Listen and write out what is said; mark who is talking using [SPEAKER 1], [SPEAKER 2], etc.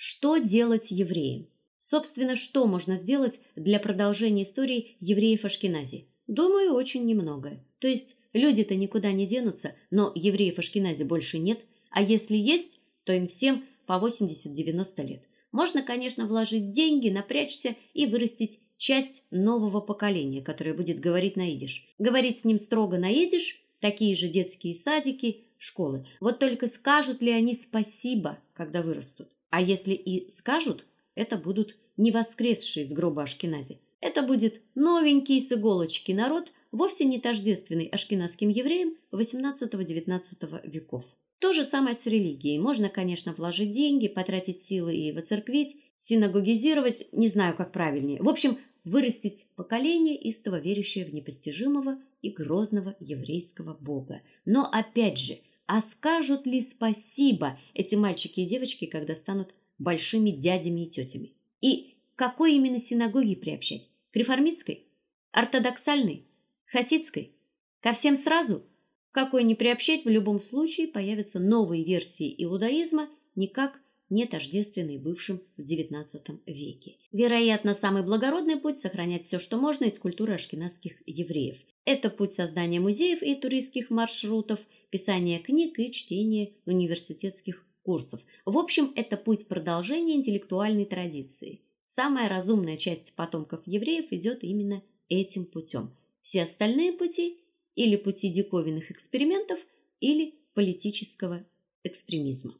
[SPEAKER 1] Что делать евреям? Собственно, что можно сделать для продолжения истории евреев Ашкенази? Думаю, очень немного. То есть люди-то никуда не денутся, но евреев Ашкенази больше нет, а если есть, то им всем по 80-90 лет. Можно, конечно, вложить деньги, напрячься и вырастить часть нового поколения, которое будет говорить на идиш. Говорить с ним строго на идиш, такие же детские садики, школы. Вот только скажут ли они спасибо, когда вырастут? А если и скажут, это будут не воскресшие из гроба ашкенази. Это будет новенький с иголочки народ, вовсе не тождественный ашкеназским евреям XVIII-XIX веков. То же самое с религией. Можно, конечно, вложить деньги, потратить силы и воцерквить, синагогизировать, не знаю, как правильнее. В общем, вырастить поколение истово верящее в непостижимого и грозного еврейского бога. Но опять же, а скажут ли спасибо эти мальчики и девочки, когда станут большими дядями и тетями? И какой именно синагоги приобщать? К реформистской, ортодоксальной, хасидской, ко всем сразу? Какой не приобщать, в любом случае появятся новые версии иудаизма, никак не тождественные бывшим в XIX веке. Вероятно, самый благородный путь сохранять все, что можно из культуры ашкеназских евреев. Это путь создания музеев и туристских маршрутов, писания книг и чтения университетских курсов. В общем, это путь продолжения интеллектуальной традиции. Самая разумная часть потомков евреев идет именно этим путем. Все остальные пути или пути диковинных экспериментов, или политического экстремизма.